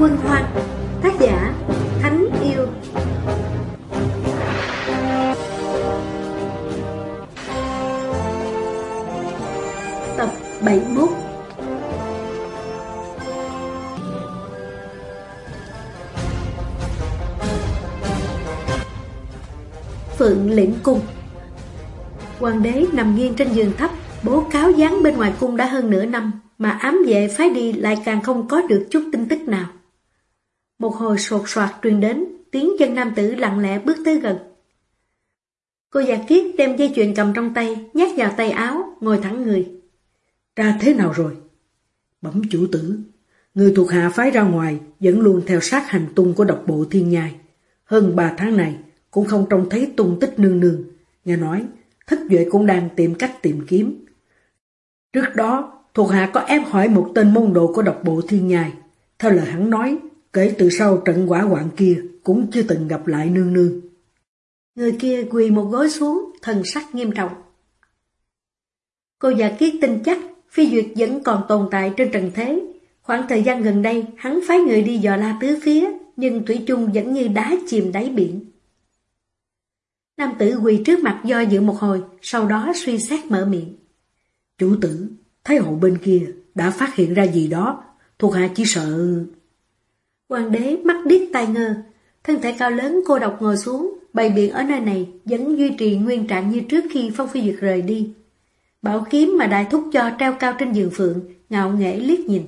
Quân Hoan, Tác giả Thánh Yêu. Tập 71 Phượng Liễn Cung. Hoàng đế nằm nghiêng trên giường thấp, Bố cáo gián bên ngoài cung đã hơn nửa năm, Mà ám vệ phái đi lại càng không có được chút tin tức nào. Một hồi sột soạt truyền đến Tiếng chân nam tử lặng lẽ bước tới gần Cô già kiết đem dây chuyền cầm trong tay nhét vào tay áo Ngồi thẳng người Ra thế nào rồi? Bẩm chủ tử Người thuộc hạ phái ra ngoài Vẫn luôn theo sát hành tung của độc bộ thiên nhai Hơn ba tháng này Cũng không trông thấy tung tích nương nương Nghe nói Thất Duệ cũng đang tìm cách tìm kiếm. Trước đó, thuộc hạ có ép hỏi một tên môn đồ của độc bộ thiên nhai. Theo lời hắn nói, kể từ sau trận quả hoạn kia cũng chưa từng gặp lại nương nương. Người kia quỳ một gối xuống, thần sắc nghiêm trọng. Cô già kiết tin chắc phi duyệt vẫn còn tồn tại trên trần thế. Khoảng thời gian gần đây, hắn phái người đi dò la tứ phía, nhưng Thủy chung vẫn như đá chìm đáy biển. Nam tử quỳ trước mặt do dự một hồi, sau đó suy xét mở miệng. Chủ tử, Thái hậu bên kia đã phát hiện ra gì đó, thuộc hạ chỉ sợ... Hoàng đế mắt điếc tai ngơ, thân thể cao lớn cô độc ngồi xuống, bày biện ở nơi này vẫn duy trì nguyên trạng như trước khi Phong Phi Duyệt rời đi. Bảo kiếm mà đại thúc cho treo cao trên giường phượng, ngạo nghễ liếc nhìn.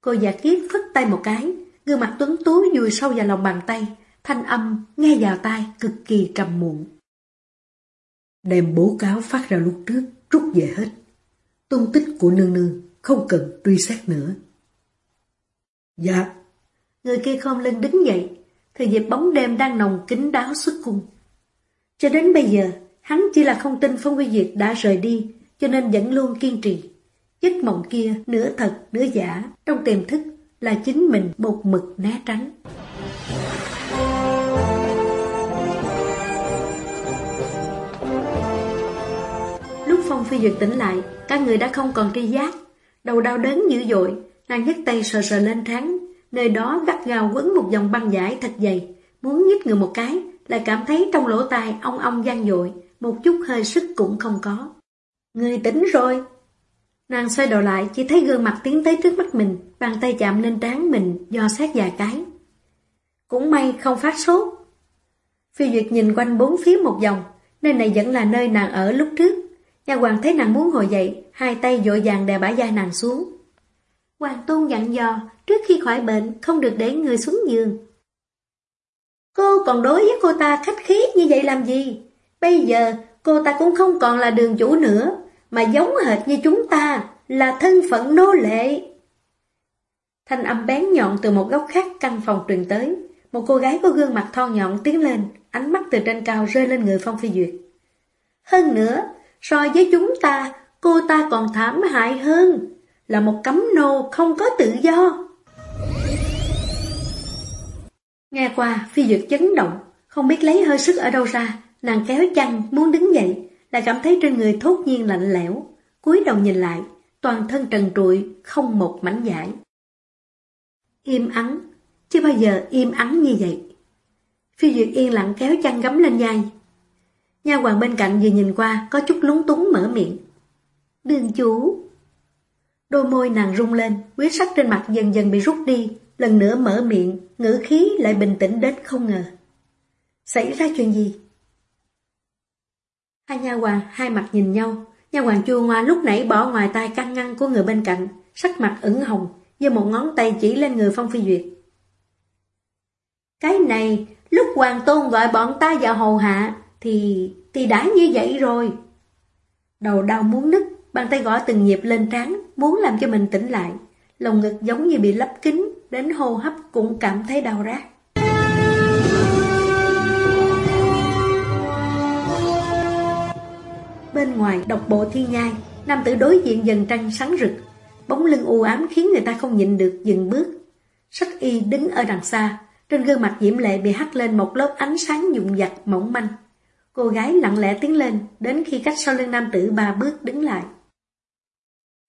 Cô già kiết phất tay một cái, gương mặt tuấn tú vùi sâu vào lòng bàn tay, thanh âm nghe vào tai cực kỳ trầm muộn. Đem bố cáo phát ra lúc trước, rút về hết. Tung tích của nương nương không cần truy xét nữa. Dạ. Người kia không lên đứng dậy, thời dịp bóng đêm đang nồng kín đáo xuất cung. Cho đến bây giờ, hắn chỉ là không tin Phong Quy Diệt đã rời đi, cho nên vẫn luôn kiên trì. Giấc mộng kia nửa thật nửa giả, trong tiềm thức là chính mình một mực né tránh. lúc Phong Phi Duyệt tỉnh lại, các người đã không còn tri giác. Đầu đau đớn dữ dội, nàng nhấc tay sờ sờ lên trán, nơi đó gắt gào quấn một dòng băng giải thật dày, muốn nhích người một cái, lại cảm thấy trong lỗ tai ong ong gian dội, một chút hơi sức cũng không có. Người tỉnh rồi. Nàng xoay đầu lại, chỉ thấy gương mặt tiến tới trước mắt mình, bàn tay chạm lên trán mình, do xét vài cái. Cũng may không phát sốt. Phi Duyệt nhìn quanh bốn phía một vòng, nơi này vẫn là nơi nàng ở lúc trước. Nhà hoàng thấy nàng muốn ngồi dậy, hai tay dội vàng đè bả vai nàng xuống. Hoàng tôn dặn dò, trước khi khỏi bệnh không được để người xuống giường. Cô còn đối với cô ta khách khí như vậy làm gì? Bây giờ cô ta cũng không còn là đường chủ nữa, mà giống hệt như chúng ta, là thân phận nô lệ. Thanh âm bén nhọn từ một góc khác căn phòng truyền tới. Một cô gái có gương mặt thon nhọn tiến lên, ánh mắt từ trên cao rơi lên người Phong Phi Duyệt. Hơn nữa, So với chúng ta, cô ta còn thảm hại hơn, là một cấm nô không có tự do. Nghe qua, phi duyệt chấn động, không biết lấy hơi sức ở đâu ra, nàng kéo chăn, muốn đứng dậy, lại cảm thấy trên người thốt nhiên lạnh lẽo, cúi đầu nhìn lại, toàn thân trần trụi, không một mảnh giải. Im ắng, chưa bao giờ im ắng như vậy. Phi Duyệt yên lặng kéo chăn gấm lên vai, Nha hoàng bên cạnh vừa nhìn qua có chút lúng túng mở miệng. Đường chủ. Đôi môi nàng rung lên, quyết sắc trên mặt dần dần bị rút đi, lần nữa mở miệng, ngữ khí lại bình tĩnh đến không ngờ. Xảy ra chuyện gì? Hai nha hoàng hai mặt nhìn nhau, nha hoàng chua ngoa lúc nãy bỏ ngoài tay căn ngăn của người bên cạnh, sắc mặt ửng hồng, giơ một ngón tay chỉ lên người Phong Phi Duyệt. Cái này, lúc hoàng tôn gọi bọn ta vào hầu hạ, thì... thì đã như vậy rồi. Đầu đau muốn nứt, bàn tay gõ từng nhịp lên trán, muốn làm cho mình tỉnh lại. Lòng ngực giống như bị lấp kín, đến hô hấp cũng cảm thấy đau rát. Bên ngoài độc bộ thiên nhai, nam tử đối diện dần trăng sáng rực. Bóng lưng u ám khiến người ta không nhịn được dừng bước. Sách y đứng ở đằng xa, trên gương mặt diễm lệ bị hắt lên một lớp ánh sáng dụng giặt mỏng manh. Cô gái lặng lẽ tiến lên, đến khi cách sau lưng nam tử ba bước đứng lại.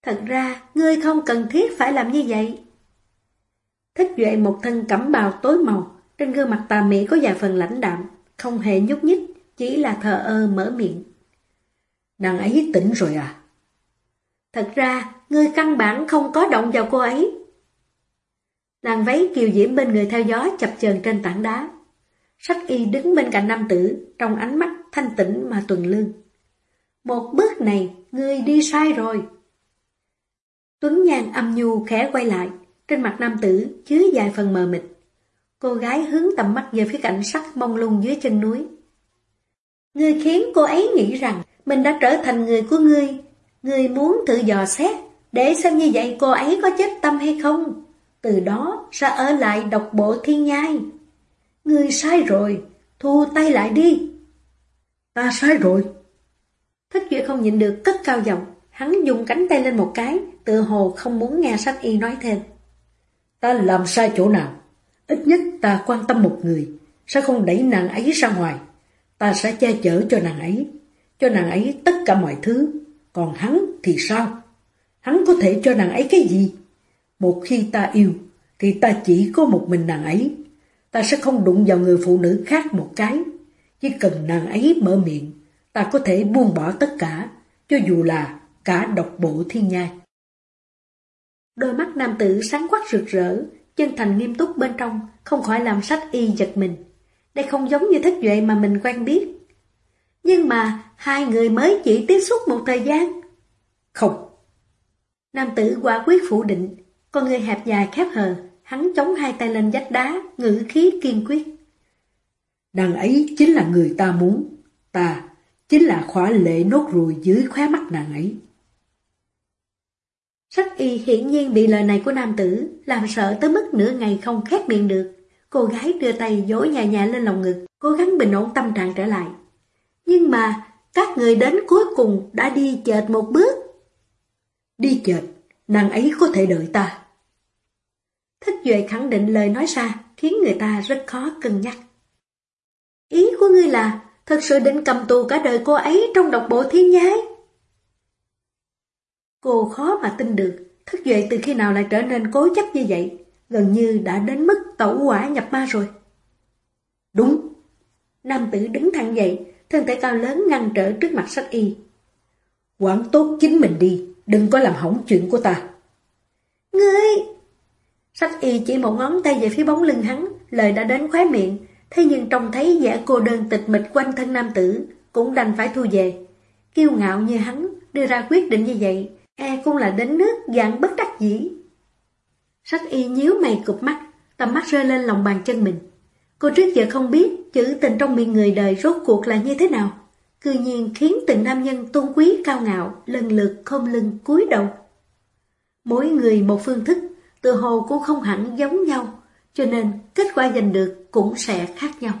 Thật ra, ngươi không cần thiết phải làm như vậy. Thích Duệ một thân cẩm bào tối màu, trên gương mặt tà mỹ có vài phần lãnh đạm, không hề nhúc nhích, chỉ là thờ ơ mở miệng. Nàng ấy tỉnh rồi à? Thật ra, ngươi căn bản không có động vào cô ấy. Làn váy kiều diễm bên người theo gió chập chờn trên tảng đá. Sách y đứng bên cạnh nam tử, trong ánh mắt thanh tĩnh mà tuần lương. Một bước này, ngươi đi sai rồi. Tuấn Nhan âm nhu khẽ quay lại, trên mặt nam tử chứa dài phần mờ mịt. Cô gái hướng tầm mắt về phía cảnh sắc mông lung dưới chân núi. Ngươi khiến cô ấy nghĩ rằng mình đã trở thành người của ngươi. Ngươi muốn tự dò xét, để xem như vậy cô ấy có chết tâm hay không. Từ đó sẽ ở lại độc bộ thiên nhai. Ngươi sai rồi, thu tay lại đi. Ta sai rồi. Thích Duy không nhịn được cất cao giọng, hắn dùng cánh tay lên một cái, tự hồ không muốn nghe sách y nói thêm. Ta làm sai chỗ nào? Ít nhất ta quan tâm một người, sẽ không đẩy nàng ấy ra ngoài. Ta sẽ che chở cho nàng ấy, cho nàng ấy tất cả mọi thứ. Còn hắn thì sao? Hắn có thể cho nàng ấy cái gì? Một khi ta yêu, thì ta chỉ có một mình nàng ấy. Ta sẽ không đụng vào người phụ nữ khác một cái. Chỉ cần nàng ấy mở miệng, ta có thể buông bỏ tất cả, cho dù là cả độc bộ thiên nhai. Đôi mắt nam tử sáng quắc rực rỡ, chân thành nghiêm túc bên trong, không khỏi làm sách y giật mình. Đây không giống như thích duệ mà mình quen biết. Nhưng mà hai người mới chỉ tiếp xúc một thời gian. Không. Nam tử quả quyết phủ định, con người hẹp dài khép hờ, hắn chống hai tay lên vách đá, ngữ khí kiên quyết. Nàng ấy chính là người ta muốn, ta chính là khóa lệ nốt ruồi dưới khóe mắt nàng ấy. Sách y hiển nhiên bị lời này của nam tử làm sợ tới mức nửa ngày không khép miệng được. Cô gái đưa tay dối nhà nhà lên lòng ngực, cố gắng bình ổn tâm trạng trở lại. Nhưng mà các người đến cuối cùng đã đi chợt một bước. Đi chợt, nàng ấy có thể đợi ta. Thích Duệ khẳng định lời nói ra khiến người ta rất khó cân nhắc. Ý của ngươi là thật sự định cầm tù cả đời cô ấy trong độc bộ thiên nhái? Cô khó mà tin được, thức duệ từ khi nào lại trở nên cố chấp như vậy, gần như đã đến mức tẩu quả nhập ma rồi. Đúng. Nam tử đứng thẳng dậy, thân thể cao lớn ngăn trở trước mặt sách y. Quản tốt chính mình đi, đừng có làm hỏng chuyện của ta. Ngươi! Sách y chỉ một ngón tay về phía bóng lưng hắn, lời đã đến khóe miệng, thế nhưng trông thấy vẻ cô đơn tịch mịch quanh thân nam tử, cũng đành phải thu về. Kiêu ngạo như hắn, đưa ra quyết định như vậy, e cũng là đến nước dạng bất đắc dĩ. Sách y nhíu mày cụp mắt, tầm mắt rơi lên lòng bàn chân mình. Cô trước giờ không biết chữ tình trong miệng người đời rốt cuộc là như thế nào. Cư nhiên khiến từng nam nhân tôn quý cao ngạo, lần lượt không lưng cúi đầu. Mỗi người một phương thức, tự hồ cũng không hẳn giống nhau, cho nên kết quả giành được cũng sẽ khác nhau.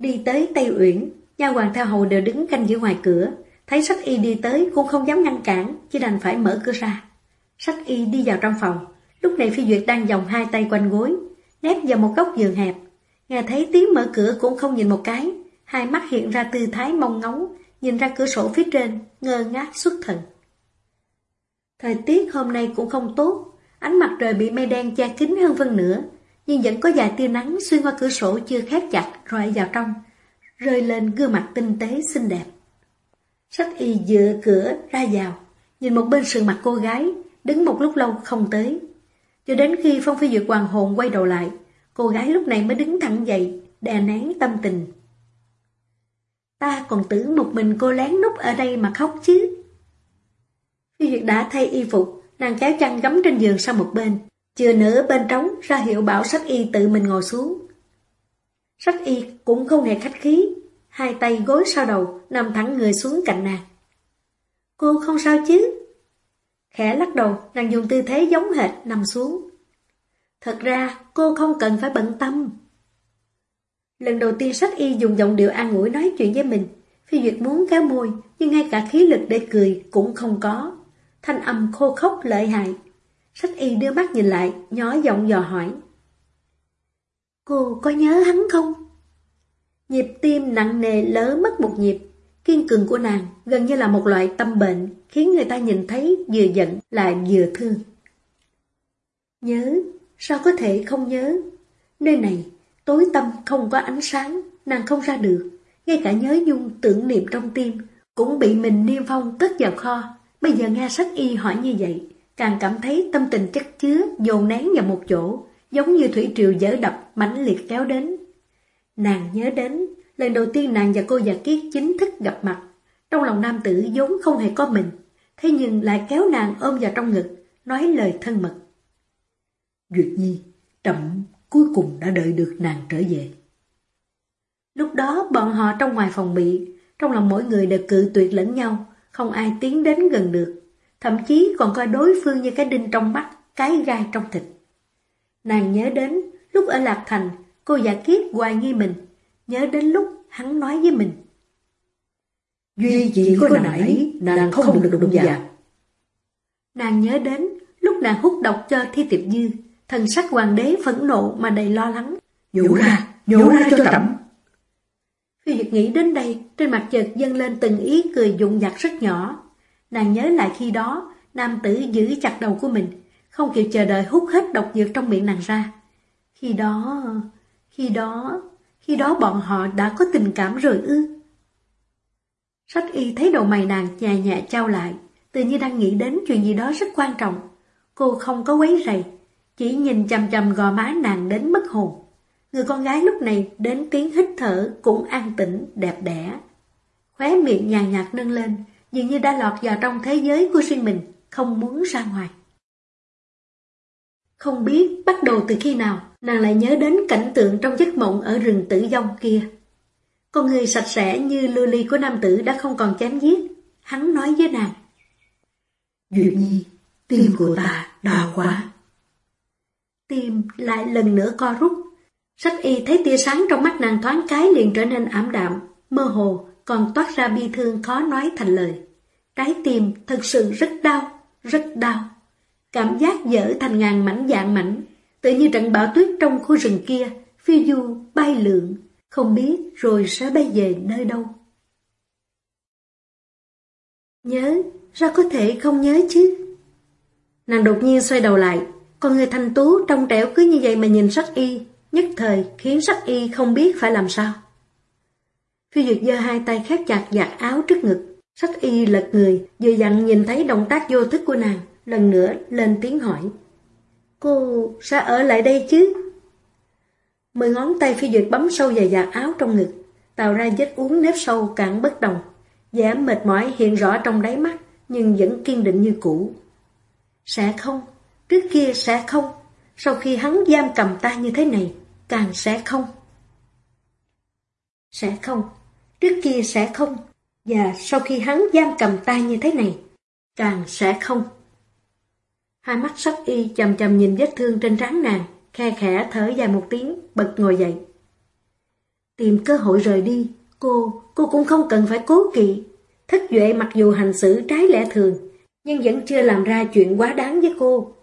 Đi tới Tây Uyển, nha hoàng theo hầu đều đứng canh giữa ngoài cửa, thấy sách y đi tới cũng không dám ngăn cản, chỉ đành phải mở cửa ra. Sách y đi vào trong phòng, lúc này Phi Duyệt đang vòng hai tay quanh gối, nép vào một góc giường hẹp. Nghe thấy tiếng mở cửa cũng không nhìn một cái, hai mắt hiện ra tư thái mong ngóng, nhìn ra cửa sổ phía trên, ngơ ngác xuất thần. Thời tiết hôm nay cũng không tốt, ánh mặt trời bị mây đen che kín hơn phân nửa, nhưng vẫn có vài tia nắng xuyên qua cửa sổ chưa khép chặt rọi vào trong, rơi lên gương mặt tinh tế xinh đẹp. Sách y dựa cửa ra vào, nhìn một bên sườn mặt cô gái, đứng một lúc lâu không tới. Cho đến khi Phong Phi Duyệt hoàng hồn quay đầu lại, cô gái lúc này mới đứng thẳng dậy, đè nén tâm tình. Ta còn tưởng một mình cô lén núp ở đây mà khóc chứ. Phi Duyệt đã thay y phục, nàng kéo chăn gấm trên giường sang một bên, chưa nữa bên trống ra hiệu bảo sách y tự mình ngồi xuống. Sách y cũng không hề khách khí, hai tay gối sau đầu, nằm thẳng người xuống cạnh nàng. Cô không sao chứ? Khẽ lắc đầu, nàng dùng tư thế giống hệt nằm xuống. Thật ra, cô không cần phải bận tâm. Lần đầu tiên sách y dùng giọng điệu an ủi nói chuyện với mình, Phi Duyệt muốn cá môi, nhưng ngay cả khí lực để cười cũng không có. Thanh âm khô khốc lợi hại. Sách y đưa mắt nhìn lại, nhỏ giọng dò hỏi. Cô có nhớ hắn không? Nhịp tim nặng nề lỡ mất một nhịp, kiên cường của nàng gần như là một loại tâm bệnh, khiến người ta nhìn thấy vừa giận lại vừa thương. Nhớ, sao có thể không nhớ? Nơi này, tối tâm không có ánh sáng, nàng không ra được. Ngay cả nhớ nhung tưởng niệm trong tim, cũng bị mình niêm phong cất vào kho. Bây giờ nghe sách y hỏi như vậy, càng cảm thấy tâm tình chất chứa, dồn nén vào một chỗ, giống như thủy triều dở đập, mãnh liệt kéo đến. Nàng nhớ đến, lần đầu tiên nàng và cô già kiết chính thức gặp mặt, trong lòng nam tử vốn không hề có mình, thế nhưng lại kéo nàng ôm vào trong ngực, nói lời thân mật. Duyệt Nhi, trẫm cuối cùng đã đợi được nàng trở về. Lúc đó bọn họ trong ngoài phòng bị, trong lòng mỗi người đều cự tuyệt lẫn nhau, không ai tiến đến gần được, thậm chí còn coi đối phương như cái đinh trong mắt, cái gai trong thịt. Nàng nhớ đến lúc ở Lạc Thành, cô giả kiết hoài nghi mình, nhớ đến lúc hắn nói với mình. Duy chỉ có nãy, nàng không được đụng vào. Nàng nhớ đến lúc nàng hút độc cho Thi Tiệp Dư, thần sắc hoàng đế phẫn nộ mà đầy lo lắng. Nhổ ra, nhổ ra cho trẫm. Phi Duyệt nghĩ đến đây, trên mặt chợt dâng lên từng ý cười dụng dặt rất nhỏ. Nàng nhớ lại khi đó, nam tử giữ chặt đầu của mình, không kịp chờ đợi hút hết độc dược trong miệng nàng ra. Khi đó, khi đó, khi đó bọn họ đã có tình cảm rồi ư. Sách y thấy đầu mày nàng nhẹ nhẹ trao lại, tự như đang nghĩ đến chuyện gì đó rất quan trọng. Cô không có quấy rầy, chỉ nhìn chầm chầm gò má nàng đến mất hồn. Người con gái lúc này đến tiếng hít thở cũng an tĩnh, đẹp đẽ. Khóe miệng nhàn nhạt nâng lên, dường như đã lọt vào trong thế giới của riêng mình, không muốn ra ngoài. Không biết bắt đầu từ khi nào, nàng lại nhớ đến cảnh tượng trong giấc mộng ở rừng tử vong kia. Con người sạch sẽ như lưu ly của nam tử đã không còn chém giết. Hắn nói với nàng. Duyệt nhi, tim của ta đau quá. Tim lại lần nữa co rút. Sách y thấy tia sáng trong mắt nàng thoáng cái liền trở nên ảm đạm, mơ hồ, còn toát ra bi thương khó nói thành lời. Trái tim thật sự rất đau, rất đau. Cảm giác dở thành ngàn mảnh dạng mảnh, tự như trận bão tuyết trong khu rừng kia, phi du, bay lượn, không biết rồi sẽ bay về nơi đâu. Nhớ, ra có thể không nhớ chứ? Nàng đột nhiên xoay đầu lại, còn người thanh tú trong trẻo cứ như vậy mà nhìn sắc y, nhất thời khiến sắc y không biết phải làm sao. Phi Duyệt giơ hai tay khép chặt giặt áo trước ngực, sắc y lật người, vừa dặn nhìn thấy động tác vô thức của nàng, lần nữa lên tiếng hỏi. Cô sẽ ở lại đây chứ? Mười ngón tay phi duyệt bấm sâu vào giặt áo trong ngực, tạo ra vết uống nếp sâu cạn bất đồng. vẻ mệt mỏi hiện rõ trong đáy mắt, nhưng vẫn kiên định như cũ. Sẽ không, trước kia sẽ không, sau khi hắn giam cầm ta như thế này, càng sẽ không. Sẽ không, trước kia sẽ không, và sau khi hắn giam cầm ta như thế này, càng sẽ không. Hai mắt sắc y chầm chầm nhìn vết thương trên trán nàng, khe khẽ thở dài một tiếng, bật ngồi dậy. Tìm cơ hội rời đi, cô, cô cũng không cần phải cố kỵ. Thất Duệ mặc dù hành xử trái lẽ thường, nhưng vẫn chưa làm ra chuyện quá đáng với cô.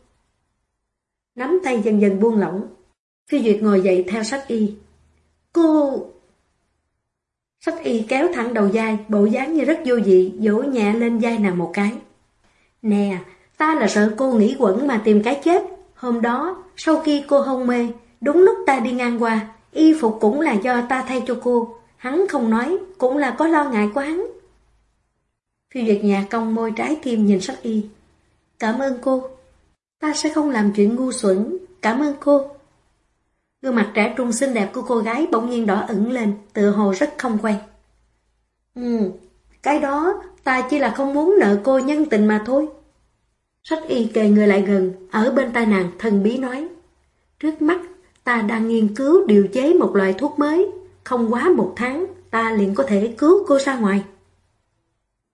Nắm tay dần dần buông lỏng, Phi Duyệt ngồi dậy theo sắc y. Cô... Sắc y kéo thẳng đầu dai, bộ dáng như rất vô dị, vỗ nhẹ lên dai nàng một cái. Nè, ta là sợ cô nghĩ quẩn mà tìm cái chết. Hôm đó, sau khi cô hôn mê, đúng lúc ta đi ngang qua, y phục cũng là do ta thay cho cô. Hắn không nói, cũng là có lo ngại của hắn. Phi Duyệt nhà công môi trái tim nhìn sắc y. Cảm ơn cô. Ta sẽ không làm chuyện ngu xuẩn. Cảm ơn cô. Gương mặt trẻ trung xinh đẹp của cô gái bỗng nhiên đỏ ửng lên, tự hồ rất không quen. Ừ, cái đó ta chỉ là không muốn nợ cô nhân tình mà thôi. Sách y kề người lại gần, ở bên tai nàng thần bí nói. Trước mắt, ta đang nghiên cứu điều chế một loại thuốc mới. Không quá một tháng, ta liền có thể cứu cô ra ngoài.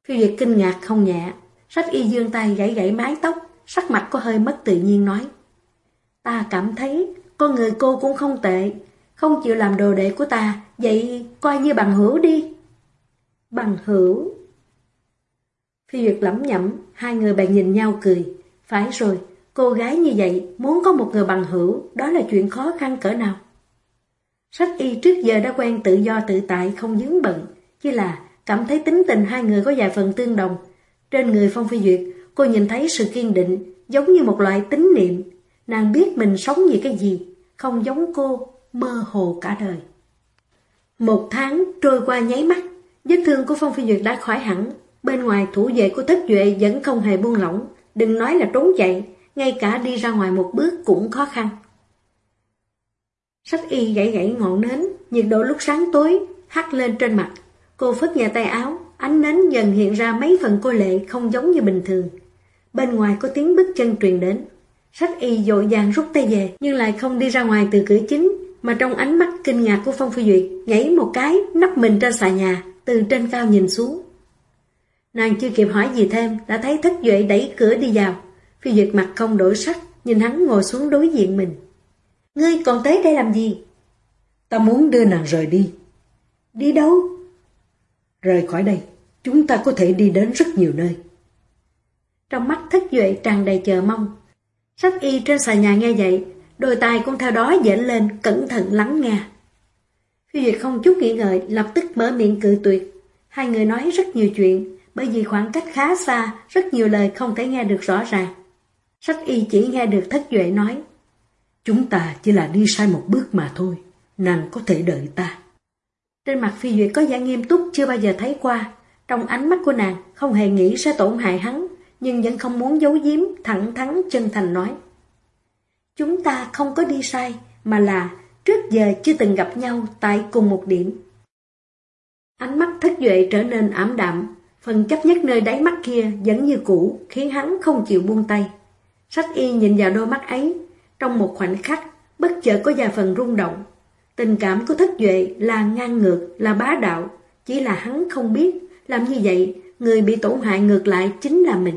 Phiêu diệt kinh ngạc không nhẹ. Sách y dương tay gãy gãy mái tóc, sắc mặt có hơi mất tự nhiên nói. Ta cảm thấy con người cô cũng không tệ, không chịu làm đồ đệ của ta, vậy coi như bằng hữu đi. Bằng hữu? Phi Duyệt lẩm nhẩm, hai người bạn nhìn nhau cười. Phải rồi, cô gái như vậy muốn có một người bằng hữu, đó là chuyện khó khăn cỡ nào. Sách y trước giờ đã quen tự do tự tại không dướng bận, chỉ là cảm thấy tính tình hai người có vài phần tương đồng. Trên người Phong Phi Duyệt, cô nhìn thấy sự kiên định, giống như một loại tín niệm. Nàng biết mình sống vì cái gì, không giống cô, mơ hồ cả đời. Một tháng trôi qua nháy mắt, vết thương của Phong Phi Duyệt đã khỏi hẳn. Bên ngoài thủ vệ của thất duệ vẫn không hề buông lỏng, đừng nói là trốn chạy, ngay cả đi ra ngoài một bước cũng khó khăn. Sách y gãy gãy ngọn nến, nhiệt độ lúc sáng tối, hắt lên trên mặt. Cô phất nhà tay áo, ánh nến dần hiện ra mấy phần cô lệ không giống như bình thường. Bên ngoài có tiếng bước chân truyền đến. Sách y dội vàng rút tay về, nhưng lại không đi ra ngoài từ cửa chính, mà trong ánh mắt kinh ngạc của Phong Phi Duyệt, nhảy một cái, nắp mình trên xà nhà, từ trên cao nhìn xuống. Nàng chưa kịp hỏi gì thêm, đã thấy thất duệ đẩy cửa đi vào. Phi Duyệt mặt không đổi sắc, nhìn hắn ngồi xuống đối diện mình. Ngươi còn tới đây làm gì? Ta muốn đưa nàng rời đi. Đi đâu? Rời khỏi đây, chúng ta có thể đi đến rất nhiều nơi. Trong mắt thất duệ tràn đầy chờ mong. Sách y trên xà nhà nghe vậy, đôi tay cũng theo đó dễn lên, cẩn thận lắng nghe. Phi Duyệt không chút nghĩ ngợi, lập tức mở miệng cự tuyệt. Hai người nói rất nhiều chuyện, bởi vì khoảng cách khá xa, rất nhiều lời không thể nghe được rõ ràng. Sách y chỉ nghe được thất duệ nói. Chúng ta chỉ là đi sai một bước mà thôi, nàng có thể đợi ta. Trên mặt Phi Duyệt có vẻ nghiêm túc chưa bao giờ thấy qua, trong ánh mắt của nàng không hề nghĩ sẽ tổn hại hắn, nhưng vẫn không muốn giấu giếm, thẳng thắn chân thành nói. Chúng ta không có đi sai, mà là trước giờ chưa từng gặp nhau tại cùng một điểm. Ánh mắt thất duệ trở nên ảm đạm, phần chấp nhất nơi đáy mắt kia vẫn như cũ, khiến hắn không chịu buông tay. Sách y nhìn vào đôi mắt ấy, trong một khoảnh khắc, bất chợt có vài phần rung động. Tình cảm của thất duệ là ngang ngược, là bá đạo, chỉ là hắn không biết, làm như vậy, người bị tổn hại ngược lại chính là mình.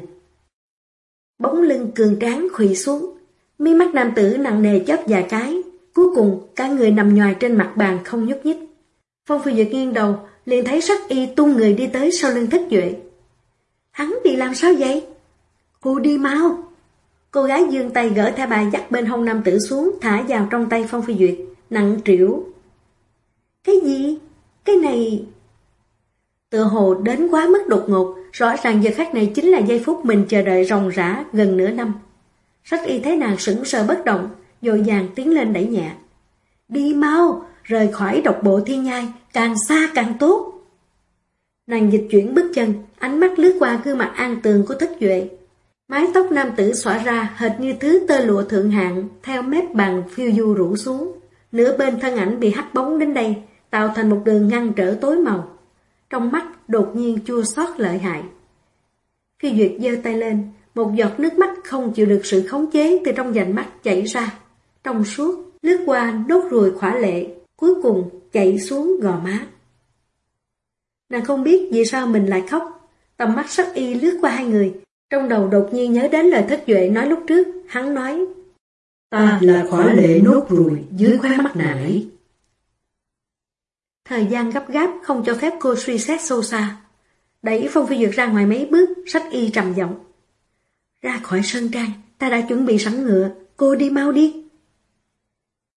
Bóng lưng cường tráng khủy xuống, mi mắt nam tử nặng nề chớp vài cái, cuối cùng cả người nằm nhòi trên mặt bàn không nhúc nhích. Phong Phi Duyệt nghiêng đầu, liền thấy sắc y tung người đi tới sau lưng thất duệ. Hắn bị làm sao vậy? Cô đi mau. Cô gái dương tay gỡ thẻ bài dắt bên hông nam tử xuống, thả vào trong tay Phong Phi Duyệt, nặng triểu. Cái gì? Cái này... Tự hồ đến quá mức đột ngột, rõ ràng giờ khắc này chính là giây phút mình chờ đợi ròng rã gần nửa năm. Sách y thấy nàng sững sờ bất động, dội dàng tiến lên đẩy nhẹ. Đi mau, rời khỏi độc bộ thiên nhai, càng xa càng tốt. Nàng dịch chuyển bước chân, ánh mắt lướt qua gương mặt an tường của thất duệ. Mái tóc nam tử xõa ra hệt như thứ tơ lụa thượng hạng, theo mép bàn phiêu du rủ xuống. Nửa bên thân ảnh bị hắt bóng đến đây, tạo thành một đường ngăn trở tối màu. Trong mắt đột nhiên chua xót lợi hại. Phi Duyệt giơ tay lên, một giọt nước mắt không chịu được sự khống chế từ trong dành mắt chảy ra. Trong suốt, lướt qua nốt ruồi khỏa lệ, cuối cùng chạy xuống gò má. Nàng không biết vì sao mình lại khóc, tầm mắt sắc y lướt qua hai người, trong đầu đột nhiên nhớ đến lời thất duệ nói lúc trước, hắn nói Ta là khỏa lệ nốt ruồi dưới khóe mắt nàng ấy. Thời gian gấp gáp không cho phép cô suy xét sâu xa. Đẩy Phong Phi Duyệt ra ngoài mấy bước, sách y trầm giọng. Ra khỏi sân trang, ta đã chuẩn bị sẵn ngựa, cô đi mau đi.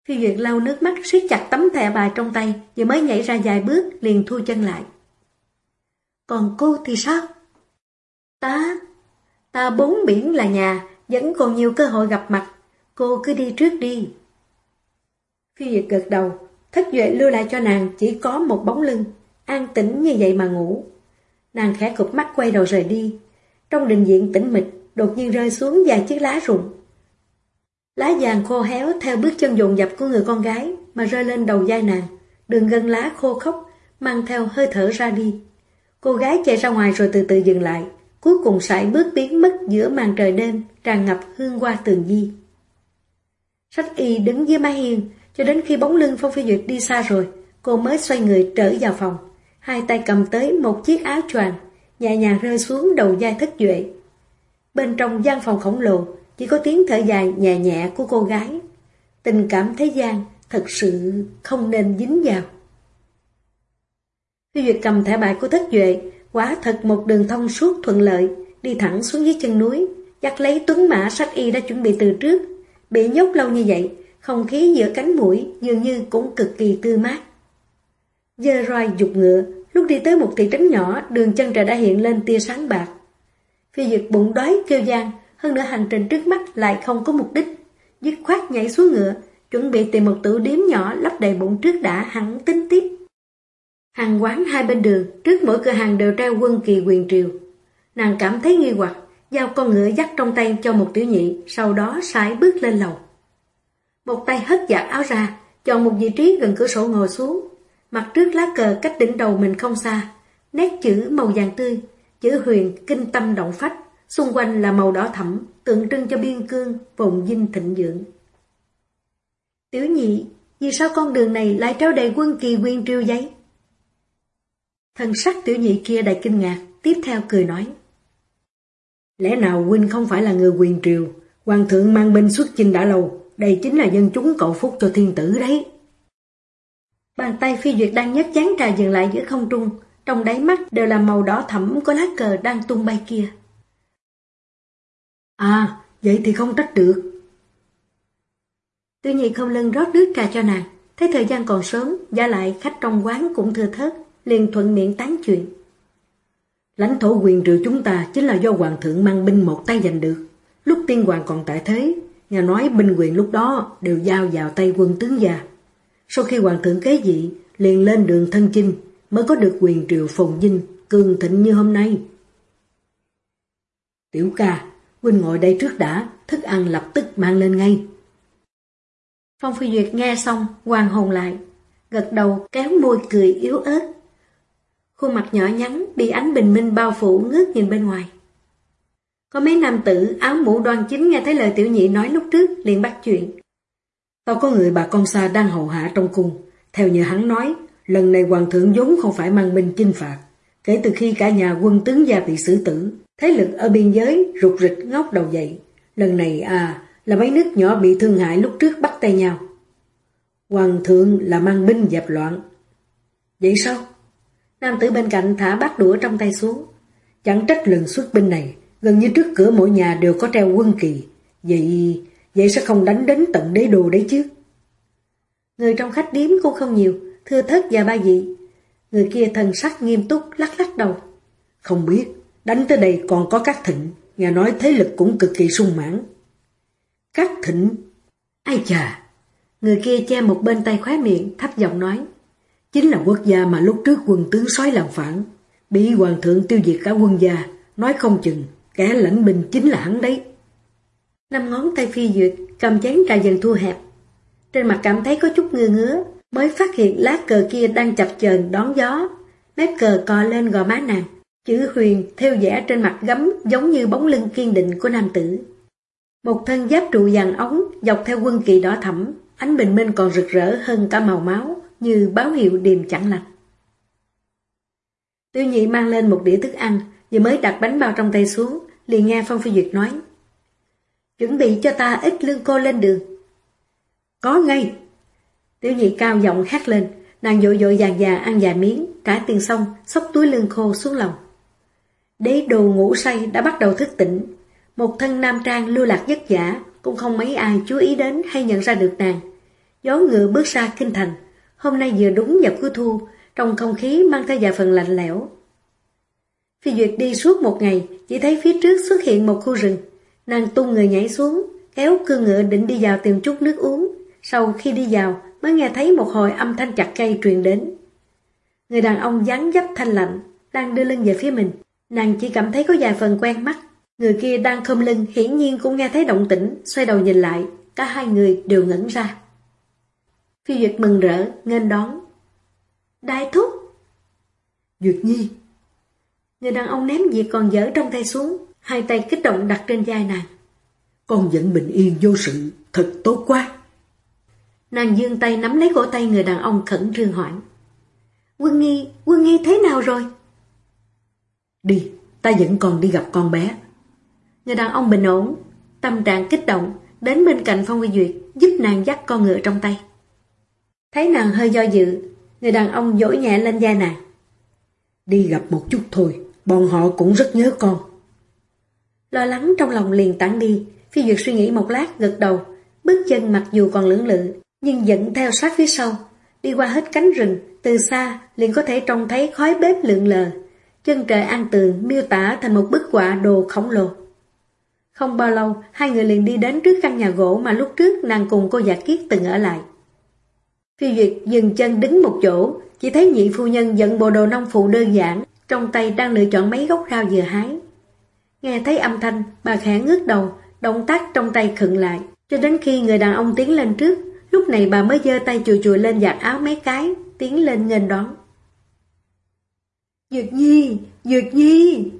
Phi Duyệt lau nước mắt siết chặt tấm thẻ bài trong tay, vừa mới nhảy ra vài bước, liền thu chân lại. Còn cô thì sao? Ta, ta bốn biển là nhà, vẫn còn nhiều cơ hội gặp mặt, cô cứ đi trước đi. Phi Duyệt gật đầu, thất duệ lưu lại cho nàng chỉ có một bóng lưng, an tĩnh như vậy mà ngủ. Nàng khẽ cụp mắt quay đầu rời đi, trong đình diện tĩnh mịch, đột nhiên rơi xuống vài chiếc lá rụng. Lá vàng khô héo theo bước chân dồn dập của người con gái mà rơi lên đầu vai nàng, đường gân lá khô khốc, mang theo hơi thở ra đi. Cô gái chạy ra ngoài rồi từ từ dừng lại, cuối cùng sải bước biến mất giữa màn trời đêm, tràn ngập hương hoa tường di. Sách y đứng dưới mái hiên, cho đến khi bóng lưng Phong Phi Duyệt đi xa rồi, cô mới xoay người trở vào phòng, hai tay cầm tới một chiếc áo choàng, nhẹ nhàng rơi xuống đầu dai thất duệ. Bên trong gian phòng khổng lồ, chỉ có tiếng thở dài nhẹ nhẹ của cô gái. Tình cảm thế gian thật sự không nên dính vào. Phi Duyệt cầm thẻ bài của thất duệ, quả thật một đường thông suốt thuận lợi, đi thẳng xuống dưới chân núi, dắt lấy tuấn mã sách y đã chuẩn bị từ trước. Bị nhốt lâu như vậy, không khí giữa cánh mũi dường như cũng cực kỳ tươi mát. Dơ roi dục ngựa, lúc đi tới một thị trấn nhỏ, đường chân trời đã hiện lên tia sáng bạc. Phi Duyệt bụng đói kêu gian, hơn nữa hành trình trước mắt lại không có mục đích. Dứt khoát nhảy xuống ngựa, chuẩn bị tìm một tử điếm nhỏ lấp đầy bụng trước đã hẳn tính tiếp. Hàng quán hai bên đường, trước mỗi cửa hàng đều treo quân kỳ quyền triều. Nàng cảm thấy nghi hoặc, giao con ngựa dắt trong tay cho một tiểu nhị, sau đó sải bước lên lầu. Một tay hất giặt áo ra, chọn một vị trí gần cửa sổ ngồi xuống. Mặt trước lá cờ cách đỉnh đầu mình không xa, nét chữ màu vàng tươi, chữ huyền kinh tâm động phách, xung quanh là màu đỏ thẫm, tượng trưng cho biên cương, vùng dinh thịnh dưỡng. Tiểu nhị, vì sao con đường này lại trao đầy quân kỳ quyên triêu giấy? Thần sắc tiểu nhị kia đầy kinh ngạc, tiếp theo cười nói. Lẽ nào huynh không phải là người quyền triều, hoàng thượng mang binh xuất chinh đã lâu, đây chính là dân chúng cầu phúc cho thiên tử đấy. Bàn tay phi duyệt đang nhấc chán trà dừng lại giữa không trung, trong đáy mắt đều là màu đỏ thẫm có lá cờ đang tung bay kia. À, vậy thì không trách được. Tư nhị không lưng rót nước trà cho nàng, thấy thời gian còn sớm, giả lại khách trong quán cũng thừa thớt, liền thuận miệng tán chuyện. Lãnh thổ quyền triều chúng ta chính là do hoàng thượng mang binh một tay giành được. Lúc tiên hoàng còn tại thế, nghe nói binh quyền lúc đó đều giao vào tay quân tướng già. Sau khi hoàng thượng kế vị, liền lên đường thân chinh, mới có được quyền triệu phồn dinh cường thịnh như hôm nay. Tiểu ca, huynh ngồi đây trước đã, thức ăn lập tức mang lên ngay. Phong Phi Duyệt nghe xong, hoàng hồn lại, gật đầu kéo môi cười yếu ớt. Khuôn mặt nhỏ nhắn bị ánh bình minh bao phủ ngước nhìn bên ngoài. Có mấy nam tử áo mũ đoan chính nghe thấy lời tiểu nhị nói lúc trước liền bắt chuyện. Tao có người bà con xa đang hầu hạ trong cung. Theo như hắn nói, lần này hoàng thượng vốn không phải mang binh chinh phạt. Kể từ khi cả nhà quân tướng gia bị xử tử, thế lực ở biên giới rụt rịch ngóc đầu dậy. Lần này à, là mấy nước nhỏ bị thương hại lúc trước bắt tay nhau. Hoàng thượng là mang binh dẹp loạn. Vậy sao? Nam tử bên cạnh thả bát đũa trong tay xuống. Chẳng trách lần xuất binh này, gần như trước cửa mỗi nhà đều có treo quân kỳ. Vậy, vậy sẽ không đánh đến tận đế đồ đấy chứ? Người trong khách điếm cũng không nhiều, thưa thất và ba vị. Người kia thần sắc nghiêm túc lắc lắc đầu. Không biết, đánh tới đây còn có các thịnh, nghe nói thế lực cũng cực kỳ sung mãn. Các thịnh? Ai chà! Người kia che một bên tay khóe miệng, thấp giọng nói. Chính là quốc gia mà lúc trước quân tướng sói làm phản, bị hoàng thượng tiêu diệt cả quân gia, nói không chừng, kẻ lãnh bình chính là hắn đấy. Năm ngón tay phi duyệt, cầm chén trà dần thu hẹp. Trên mặt cảm thấy có chút ngư ngứa, mới phát hiện lá cờ kia đang chập chờn đón gió. Mép cờ cò lên gò má nàng, chữ huyền theo vẽ trên mặt gấm giống như bóng lưng kiên định của nam tử. Một thân giáp trụ vàng ống dọc theo quân kỳ đỏ thẫm, ánh bình minh còn rực rỡ hơn cả màu máu như báo hiệu điềm chẳng lành. Tiêu nhị mang lên một đĩa thức ăn, vừa mới đặt bánh bao trong tay xuống, liền nghe Phong Phi Duyệt nói. Chuẩn bị cho ta ít lương cô lên đường. Có ngay. Tiểu nhị cao giọng hát lên, nàng vội vội vàng vàng ăn vài miếng, trả tiền xong, xốc túi lương khô xuống lòng. Đế đồ ngủ say đã bắt đầu thức tỉnh. Một thân nam trang lưu lạc giấc giả, cũng không mấy ai chú ý đến hay nhận ra được nàng. Gió ngựa bước ra kinh thành, Hôm nay vừa đúng vào cuối thu, trong không khí mang theo vài phần lạnh lẽo. Phi Duyệt đi suốt một ngày, chỉ thấy phía trước xuất hiện một khu rừng. Nàng tung người nhảy xuống, kéo cương ngựa định đi vào tìm chút nước uống. Sau khi đi vào, mới nghe thấy một hồi âm thanh chặt cây truyền đến. Người đàn ông dáng dấp thanh lạnh, đang đưa lưng về phía mình. Nàng chỉ cảm thấy có vài phần quen mắt. Người kia đang khom lưng, hiển nhiên cũng nghe thấy động tĩnh, xoay đầu nhìn lại, cả hai người đều ngẩn ra. Phi Duyệt mừng rỡ, nghênh đón. Đại thúc! Duyệt Nhi! Người đàn ông ném việc còn dở trong tay xuống, hai tay kích động đặt trên vai nàng. Con vẫn bình yên vô sự, thật tốt quá. Nàng dương tay nắm lấy cổ tay người đàn ông khẩn trương hỏi. Quân Nghi, Quân Nghi thế nào rồi? Đi, ta vẫn còn đi gặp con bé. Người đàn ông bình ổn, tâm trạng kích động, đến bên cạnh Phong Quy Duyệt, giúp nàng dắt con ngựa trong tay. Thấy nàng hơi do dự, người đàn ông dỗi nhẹ lên da nàng. Đi gặp một chút thôi, bọn họ cũng rất nhớ con. Lo lắng trong lòng liền tản đi, phi duyệt suy nghĩ một lát gật đầu, bước chân mặc dù còn lưỡng lự, nhưng dẫn theo sát phía sau. đi qua hết cánh rừng, từ xa liền có thể trông thấy khói bếp lượn lờ. Chân trời an tường miêu tả thành một bức họa đồ khổng lồ. Không bao lâu, hai người liền đi đến trước căn nhà gỗ mà lúc trước nàng cùng cô giả kiết từng ở lại. Phi Duyệt dừng chân đứng một chỗ, chỉ thấy nhị phu nhân dẫn bộ đồ nông phụ đơn giản, trong tay đang lựa chọn mấy gốc rau vừa hái. Nghe thấy âm thanh, bà khẽ ngước đầu, động tác trong tay khựng lại, cho đến khi người đàn ông tiến lên trước, lúc này bà mới giơ tay chùi chùi lên giặt áo mấy cái, tiến lên nghênh đón. Duyệt Nhi, Duyệt Nhi!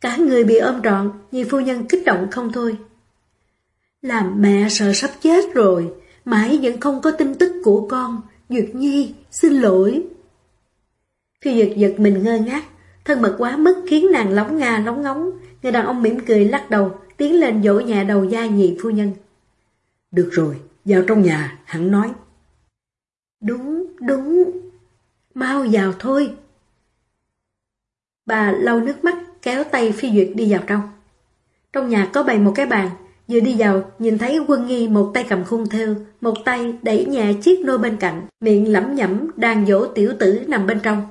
Cả người bị ôm trọn, nhị phu nhân kích động không thôi. Làm mẹ sợ sắp chết rồi, mãi vẫn không có tin tức của con. Duyệt Nhi, xin lỗi. Phi Duyệt giật mình ngơ ngác, thân mật quá mức khiến nàng lóng nga lóng ngóng. Người đàn ông mỉm cười lắc đầu, tiến lên dỗ nhà đầu gia nhị phu nhân. Được rồi, vào trong nhà, hắn nói. Đúng, đúng, mau vào thôi. Bà lau nước mắt, kéo tay Phi Duyệt đi vào trong. Trong nhà có bày một cái bàn, vừa đi vào, nhìn thấy quân nghi một tay cầm khung thêu, một tay đẩy nhẹ chiếc nôi bên cạnh, miệng lẩm nhẩm đang dỗ tiểu tử nằm bên trong.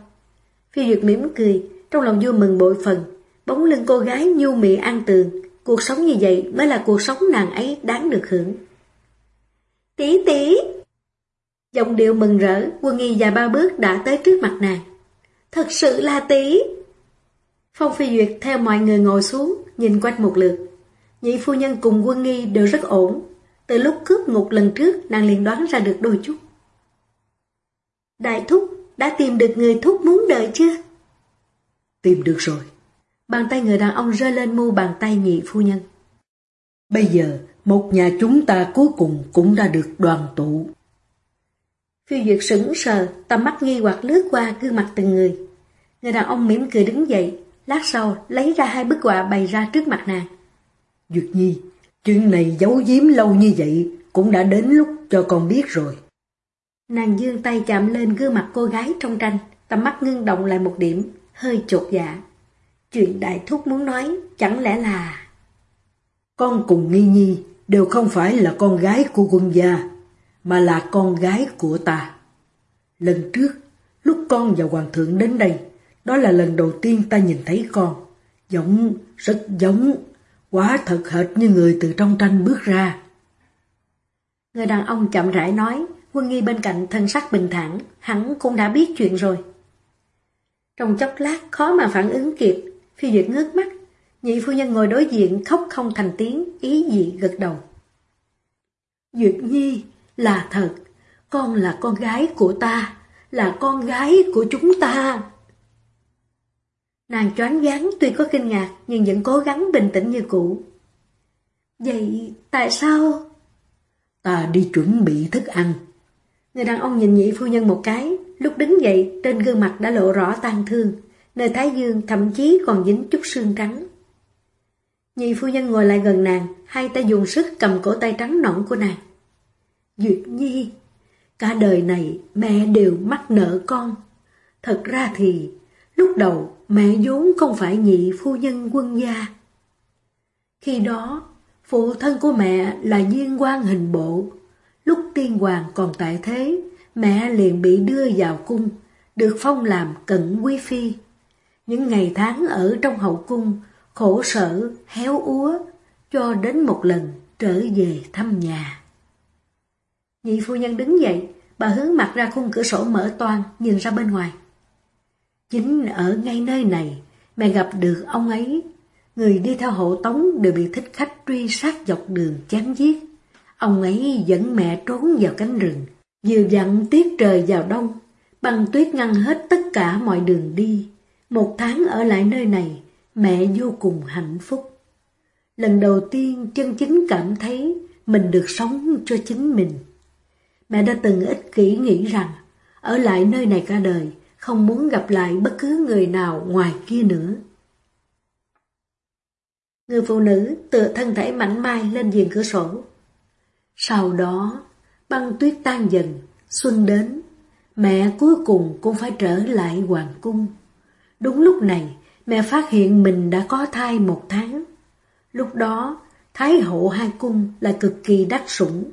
Phi Duyệt mỉm cười, trong lòng vui mừng bội phần, bóng lưng cô gái nhu mị an tường, cuộc sống như vậy mới là cuộc sống nàng ấy đáng được hưởng. Tí tí! Giọng điệu mừng rỡ, quân nghi và ba bước đã tới trước mặt nàng. Thật sự là tí! Phong Phi Duyệt theo mọi người ngồi xuống, nhìn quanh một lượt. Nhị phu nhân cùng quân nghi đều rất ổn. Từ lúc cướp ngục lần trước, nàng liền đoán ra được đôi chút. Đại thúc, đã tìm được người thúc muốn đợi chưa? Tìm được rồi. Bàn tay người đàn ông rơi lên mu bàn tay nhị phu nhân. Bây giờ, một nhà chúng ta cuối cùng cũng đã được đoàn tụ. Phiêu Duyệt sững sờ, tầm mắt nghi hoặc lướt qua gương mặt từng người. Người đàn ông mỉm cười đứng dậy, lát sau lấy ra hai bức họa bày ra trước mặt nàng. Duyệt Nhi, chuyện này giấu giếm lâu như vậy cũng đã đến lúc cho con biết rồi. Nàng dương tay chạm lên gương mặt cô gái trong tranh, tầm mắt ngưng động lại một điểm, hơi chột dạ. Chuyện đại thúc muốn nói, chẳng lẽ là... Con cùng Nghi Nhi đều không phải là con gái của quân gia, mà là con gái của ta. Lần trước, lúc con và Hoàng thượng đến đây, đó là lần đầu tiên ta nhìn thấy con. Giống, rất giống, quá thật hệt như người từ trong tranh bước ra. Người đàn ông chậm rãi nói, quân nghi bên cạnh thân sắc bình thản, hắn cũng đã biết chuyện rồi. Trong chốc lát khó mà phản ứng kịp, phi duyệt ngước mắt, nhị phu nhân ngồi đối diện khóc không thành tiếng, ý dị gật đầu. Duyệt Nhi, là thật, con là con gái của ta, là con gái của chúng ta. Nàng choáng váng tuy có kinh ngạc nhưng vẫn cố gắng bình tĩnh như cũ. Vậy tại sao? Ta đi chuẩn bị thức ăn. Người đàn ông nhìn nhị phu nhân một cái, lúc đứng dậy trên gương mặt đã lộ rõ tan thương, nơi thái dương thậm chí còn dính chút sương trắng. Nhị phu nhân ngồi lại gần nàng, hai tay dùng sức cầm cổ tay trắng nõn của nàng. Duyệt Nhi, cả đời này mẹ đều mắc nợ con. Thật ra thì, lúc đầu mẹ vốn không phải nhị phu nhân quân gia. Khi đó, phụ thân của mẹ là viên quan hình bộ. Lúc tiên hoàng còn tại thế, mẹ liền bị đưa vào cung, được phong làm cận quý phi. Những ngày tháng ở trong hậu cung, khổ sở, héo úa, cho đến một lần trở về thăm nhà. Nhị phu nhân đứng dậy, bà hướng mặt ra khung cửa sổ mở toan, nhìn ra bên ngoài. Chính ở ngay nơi này, mẹ gặp được ông ấy. Người đi theo hộ tống đều bị thích khách truy sát dọc đường chém giết. Ông ấy dẫn mẹ trốn vào cánh rừng, vừa dặn tiết trời vào đông, băng tuyết ngăn hết tất cả mọi đường đi. Một tháng ở lại nơi này, mẹ vô cùng hạnh phúc. Lần đầu tiên chân chính cảm thấy mình được sống cho chính mình. Mẹ đã từng ích kỷ nghĩ rằng, ở lại nơi này cả đời, không muốn gặp lại bất cứ người nào ngoài kia nữa. Người phụ nữ tựa thân thể mảnh mai lên giường cửa sổ. Sau đó, băng tuyết tan dần, xuân đến, mẹ cuối cùng cũng phải trở lại hoàng cung. Đúng lúc này, mẹ phát hiện mình đã có thai một tháng. Lúc đó, Thái hậu hai cung là cực kỳ đắc sủng.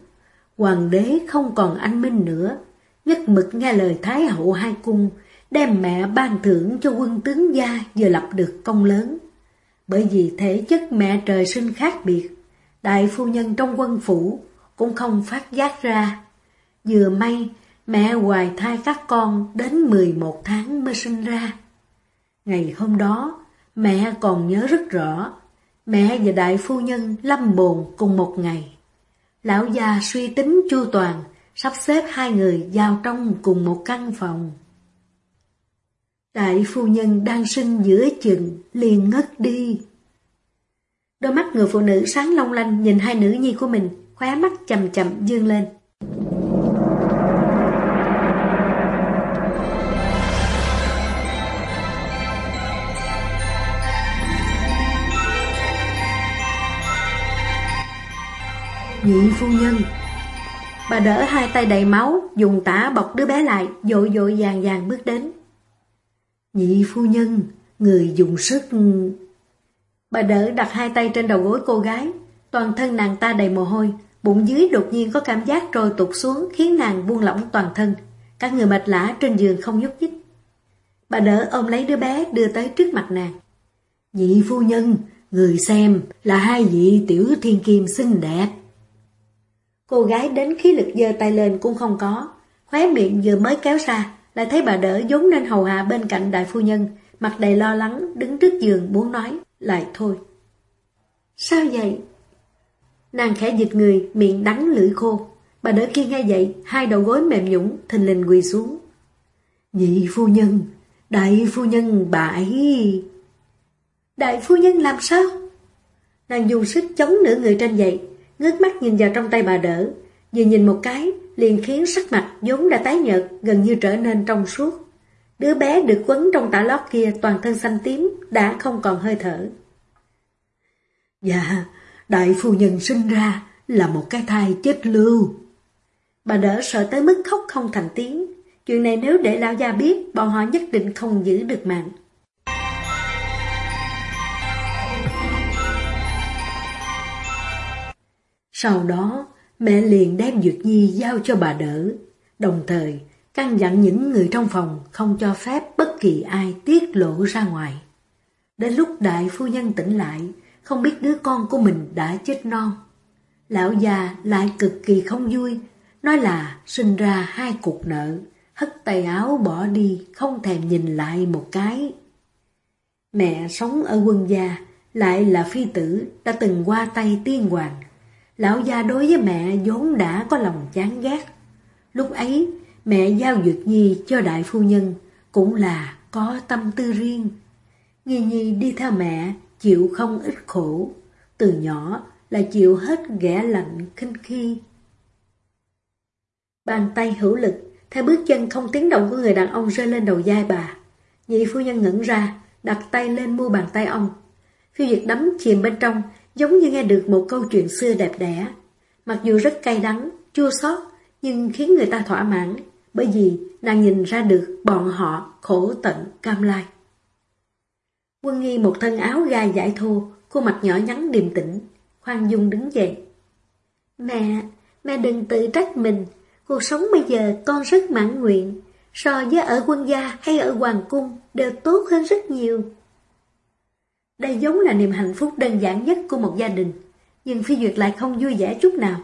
Hoàng đế không còn anh minh nữa, nhất mực nghe lời Thái hậu hai cung, đem mẹ ban thưởng cho quân tướng gia vừa lập được công lớn. Bởi vì thể chất mẹ trời sinh khác biệt, đại phu nhân trong quân phủ cũng không phát giác ra. Vừa may, mẹ hoài thai các con đến 11 tháng mới sinh ra. Ngày hôm đó, mẹ còn nhớ rất rõ, mẹ và đại phu nhân lâm bồn cùng một ngày. Lão già suy tính chu toàn, sắp xếp hai người vào trong cùng một căn phòng. Đại phu nhân đang sinh giữa chừng, liền ngất đi. Đôi mắt người phụ nữ sáng long lanh nhìn hai nữ nhi của mình, khóe mắt chậm chậm dương lên. Nhị phu nhân Bà đỡ hai tay đầy máu, dùng tả bọc đứa bé lại, dội dội vàng vàng bước đến. Nhị phu nhân, người dùng sức... Bà đỡ đặt hai tay trên đầu gối cô gái, toàn thân nàng ta đầy mồ hôi, bụng dưới đột nhiên có cảm giác trôi tụt xuống khiến nàng buông lỏng toàn thân. Các người mệt lã trên giường không nhúc nhích. Bà đỡ ôm lấy đứa bé đưa tới trước mặt nàng. Nhị phu nhân, người xem là hai vị tiểu thiên kim xinh đẹp. Cô gái đến khí lực giơ tay lên cũng không có, khóe miệng vừa mới kéo ra, lại thấy bà đỡ vốn nên hầu hạ bên cạnh đại phu nhân, mặt đầy lo lắng, đứng trước giường muốn nói, lại thôi. Sao vậy? Nàng khẽ dịch người, miệng đắng lưỡi khô. Bà đỡ kia nghe vậy, hai đầu gối mềm nhũng, thình lình quỳ xuống. Nhị phu nhân, đại phu nhân bà ấy... Đại phu nhân làm sao? Nàng dùng sức chống nửa người trên dậy, ngước mắt nhìn vào trong tay bà đỡ, vừa nhìn một cái, liền khiến sắc mặt vốn đã tái nhợt gần như trở nên trong suốt. Đứa bé được quấn trong tả lót kia toàn thân xanh tím, đã không còn hơi thở. Dạ, đại phu nhân sinh ra là một cái thai chết lưu. Bà đỡ sợ tới mức khóc không thành tiếng. Chuyện này nếu để lão gia biết, bọn họ nhất định không giữ được mạng. Sau đó, mẹ liền đem Duyệt Nhi giao cho bà đỡ, đồng thời căn dặn những người trong phòng không cho phép bất kỳ ai tiết lộ ra ngoài. Đến lúc đại phu nhân tỉnh lại, không biết đứa con của mình đã chết non. Lão già lại cực kỳ không vui, nói là sinh ra hai cục nợ, hất tay áo bỏ đi, không thèm nhìn lại một cái. Mẹ sống ở quân gia, lại là phi tử, đã từng qua tay tiên hoàng, Lão gia đối với mẹ vốn đã có lòng chán ghét. Lúc ấy, mẹ giao Duyệt Nhi cho đại phu nhân cũng là có tâm tư riêng. Nhi Nhi đi theo mẹ, chịu không ít khổ. Từ nhỏ là chịu hết ghẻ lạnh khinh khi. Bàn tay hữu lực, theo bước chân không tiếng động của người đàn ông rơi lên đầu vai bà. Nhị phu nhân ngẩn ra, đặt tay lên mu bàn tay ông. Phiêu diệt đắm chìm bên trong, giống như nghe được một câu chuyện xưa đẹp đẽ. Mặc dù rất cay đắng, chua xót, nhưng khiến người ta thỏa mãn, bởi vì nàng nhìn ra được bọn họ khổ tận cam lai. Quân nghi một thân áo gai giải thô, khuôn mặt nhỏ nhắn điềm tĩnh, khoan dung đứng dậy. Mẹ, mẹ đừng tự trách mình, cuộc sống bây giờ con rất mãn nguyện, so với ở quân gia hay ở hoàng cung đều tốt hơn rất nhiều. Đây giống là niềm hạnh phúc đơn giản nhất của một gia đình. Nhưng Phi Duyệt lại không vui vẻ chút nào.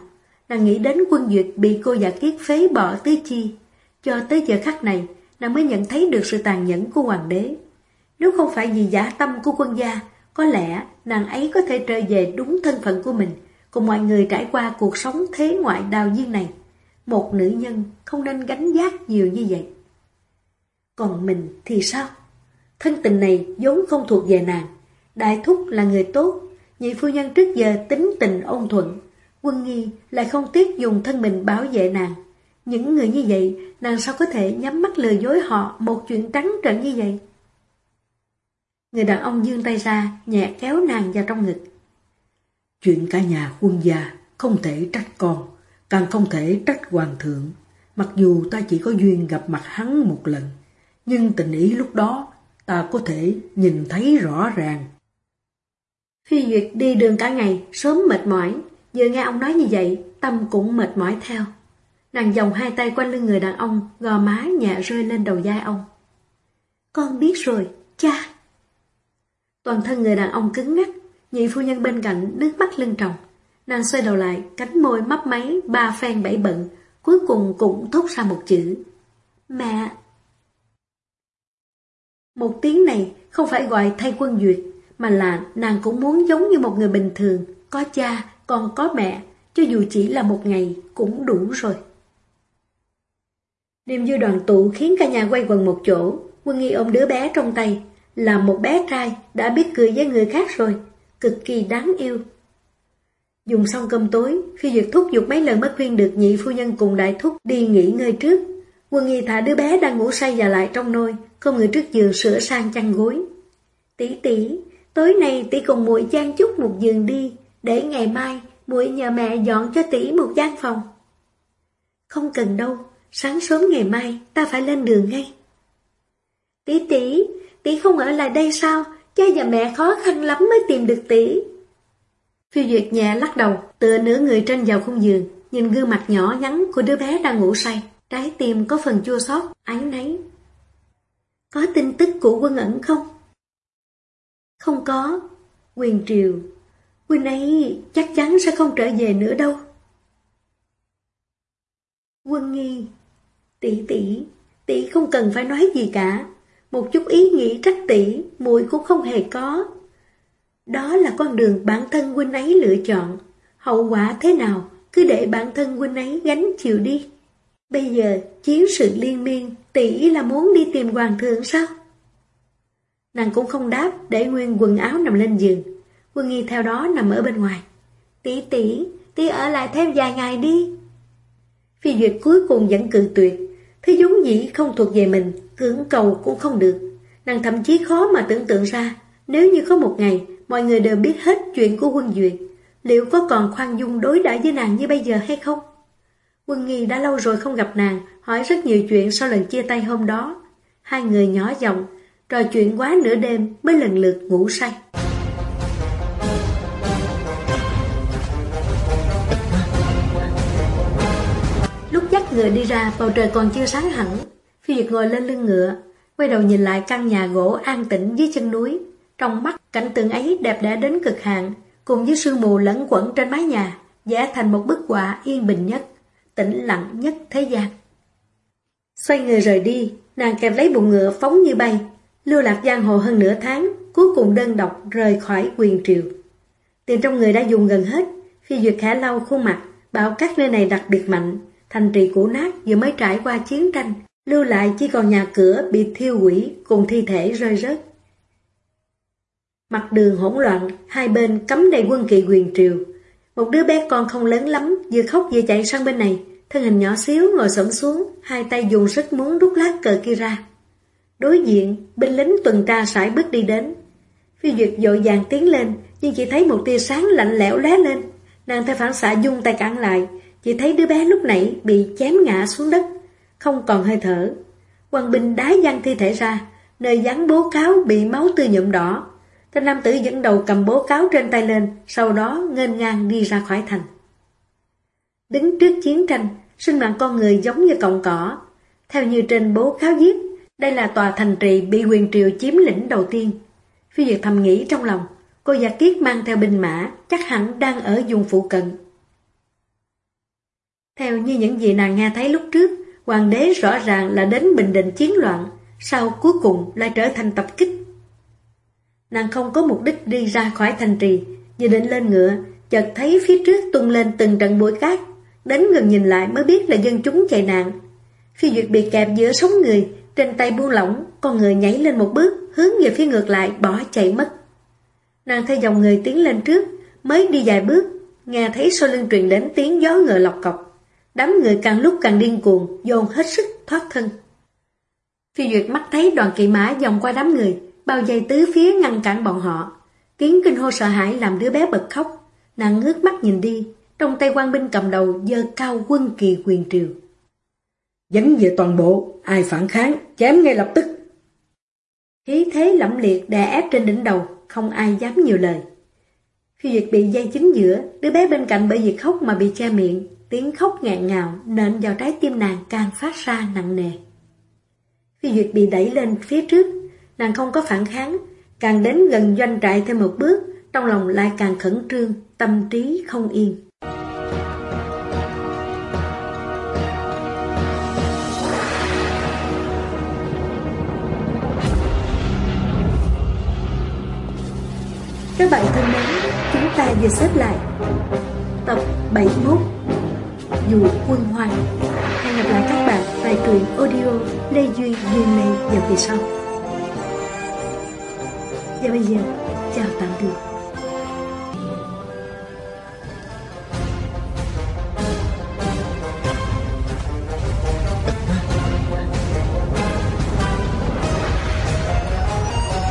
Nàng nghĩ đến quân Duyệt bị cô giả kiết phế bỏ tứ chi. Cho tới giờ khắc này, nàng mới nhận thấy được sự tàn nhẫn của hoàng đế. Nếu không phải vì giả tâm của quân gia, có lẽ nàng ấy có thể trở về đúng thân phận của mình, cùng mọi người trải qua cuộc sống thế ngoại đào duyên này. Một nữ nhân không nên gánh giác nhiều như vậy. Còn mình thì sao? Thân tình này vốn không thuộc về nàng, Đại thúc là người tốt, nhị phu nhân trước giờ tính tình ôn thuận, quân nghi lại không tiếc dùng thân mình bảo vệ nàng. Những người như vậy, nàng sao có thể nhắm mắt lừa dối họ một chuyện trắng trợn như vậy? Người đàn ông dương tay ra, nhẹ kéo nàng vào trong ngực. Chuyện cả nhà quân gia không thể trách con, càng không thể trách hoàng thượng. Mặc dù ta chỉ có duyên gặp mặt hắn một lần, nhưng tình ý lúc đó ta có thể nhìn thấy rõ ràng. Phi Duyệt đi đường cả ngày, sớm mệt mỏi, vừa nghe ông nói như vậy, tâm cũng mệt mỏi theo. Nàng vòng hai tay quanh lưng người đàn ông, gò má nhẹ rơi lên đầu vai ông. Con biết rồi, cha. Toàn thân người đàn ông cứng ngắc, nhị phu nhân bên cạnh nước mắt lưng tròng. Nàng xoay đầu lại, cánh môi mấp máy, ba phen bảy bận, cuối cùng cũng thốt ra một chữ. Mẹ! Một tiếng này không phải gọi thay quân duyệt, mà là nàng cũng muốn giống như một người bình thường, có cha, còn có mẹ, cho dù chỉ là một ngày cũng đủ rồi. Niềm vui đoàn tụ khiến cả nhà quay quần một chỗ, quân nghi ôm đứa bé trong tay, là một bé trai đã biết cười với người khác rồi, cực kỳ đáng yêu. Dùng xong cơm tối, phi duyệt thúc giục mấy lần mới khuyên được nhị phu nhân cùng đại thúc đi nghỉ ngơi trước. Quân nghi thả đứa bé đang ngủ say và lại trong nôi, không người trước giường sửa sang chăn gối. Tỷ tỷ, tối nay tỷ cùng muội trang chút một giường đi, để ngày mai muội nhờ mẹ dọn cho tỷ một gian phòng. Không cần đâu, sáng sớm ngày mai ta phải lên đường ngay. Tỷ tỷ, tỷ không ở lại đây sao? Cha và mẹ khó khăn lắm mới tìm được tỷ. Phi Duyệt nhẹ lắc đầu, tựa nửa người trên vào khung giường, nhìn gương mặt nhỏ nhắn của đứa bé đang ngủ say. Trái tim có phần chua xót, áy náy. Có tin tức của quân ẩn không? Không có. Quyền triều. quân ấy chắc chắn sẽ không trở về nữa đâu. Quân nghi. Tỷ tỷ, tỷ không cần phải nói gì cả. Một chút ý nghĩ trách tỷ, muội cũng không hề có. Đó là con đường bản thân huynh ấy lựa chọn. Hậu quả thế nào, cứ để bản thân huynh ấy gánh chịu đi. Bây giờ, chiến sự liên miên, tỷ là muốn đi tìm hoàng thượng sao? Nàng cũng không đáp, để nguyên quần áo nằm lên giường. Quân nghi theo đó nằm ở bên ngoài. Tỷ tỷ, tỷ ở lại thêm vài ngày đi. Phi Duyệt cuối cùng vẫn cự tuyệt. Thứ dũng dĩ không thuộc về mình, cưỡng cầu cũng không được. Nàng thậm chí khó mà tưởng tượng ra, nếu như có một ngày mọi người đều biết hết chuyện của quân Duyệt, liệu có còn khoan dung đối đãi với nàng như bây giờ hay không? Quân Nghi đã lâu rồi không gặp nàng, hỏi rất nhiều chuyện sau lần chia tay hôm đó. Hai người nhỏ giọng, trò chuyện quá nửa đêm mới lần lượt ngủ say. Lúc dắt người đi ra, bầu trời còn chưa sáng hẳn. Phi Duyệt ngồi lên lưng ngựa, quay đầu nhìn lại căn nhà gỗ an tĩnh dưới chân núi. Trong mắt, cảnh tượng ấy đẹp đẽ đến cực hạn, cùng với sương mù lẫn quẩn trên mái nhà, vẽ thành một bức họa yên bình nhất, tĩnh lặng nhất thế gian. Xoay người rời đi, nàng kẹp lấy bụng ngựa phóng như bay, lưu lạc giang hồ hơn nửa tháng, cuối cùng đơn độc rời khỏi quyền triều. Tiền trong người đã dùng gần hết, phi duyệt khả lau khuôn mặt, bảo các nơi này đặc biệt mạnh, thành trì cũ nát vừa mới trải qua chiến tranh, lưu lại chỉ còn nhà cửa bị thiêu hủy cùng thi thể rơi rớt. Mặt đường hỗn loạn, hai bên cấm đầy quân kỳ quyền triều. Một đứa bé con không lớn lắm, vừa khóc vừa chạy sang bên này, thân hình nhỏ xíu ngồi xổm xuống, hai tay dùng sức muốn rút lá cờ kia ra. Đối diện, binh lính tuần tra sải bước đi đến. Phi Duyệt dội vàng tiến lên, nhưng chỉ thấy một tia sáng lạnh lẽo lé lên. Nàng theo phản xạ dung tay cản lại, chỉ thấy đứa bé lúc nãy bị chém ngã xuống đất, không còn hơi thở. Quan binh đá văng thi thể ra, nơi dán bố cáo bị máu tươi nhuộm đỏ. Tên nam tử dẫn đầu cầm bố cáo trên tay lên, sau đó ngênh ngang đi ra khỏi thành. Đứng trước chiến tranh, sinh mạng con người giống như cọng cỏ. Theo như trên bố cáo viết, đây là tòa thành trì bị quyền triều chiếm lĩnh đầu tiên. Phi Duyệt thầm nghĩ trong lòng, cô Gia Kiết mang theo binh mã, chắc hẳn đang ở vùng phụ cận. Theo như những gì nàng nghe thấy lúc trước, hoàng đế rõ ràng là đến bình định chiến loạn, sau cuối cùng lại trở thành tập kích. Nàng không có mục đích đi ra khỏi thành trì, vừa định lên ngựa, chợt thấy phía trước tung lên từng trận bụi cát, đến gần nhìn lại mới biết là dân chúng chạy nạn. Phi Duyệt bị kẹp giữa sống người, trên tay buông lỏng, con người nhảy lên một bước, hướng về phía ngược lại, bỏ chạy mất. Nàng theo dòng người tiến lên trước, mới đi vài bước, nghe thấy sau lưng truyền đến tiếng gió ngựa lọc cọc. Đám người càng lúc càng điên cuồng, dồn hết sức thoát thân. Phi Duyệt mắt thấy đoàn kỵ mã vòng qua đám người, bao dây tứ phía ngăn cản bọn họ. Tiếng kinh hô sợ hãi làm đứa bé bật khóc. Nàng ngước mắt nhìn đi, trong tay quan binh cầm đầu dơ cao quân kỳ quyền triều. Dẫn về toàn bộ, ai phản kháng, chém ngay lập tức. Khí thế lẫm liệt đè ép trên đỉnh đầu, không ai dám nhiều lời. Khi Duyệt bị dây chính giữa, đứa bé bên cạnh bởi vì khóc mà bị che miệng. Tiếng khóc ngạn ngào nện vào trái tim nàng càng phát ra nặng nề. Phi Duyệt bị đẩy lên phía trước, nàng không có phản kháng, càng đến gần doanh trại thêm một bước, trong lòng lại càng khẩn trương, tâm trí không yên. Các bạn thân mến, chúng ta vừa xếp lại tập 71 dù quân hoàng Hẹn gặp lại các bạn tại truyện audio Lê Duy Duyên Lê vào kỳ sau. Và bây giờ, chào tạm biệt.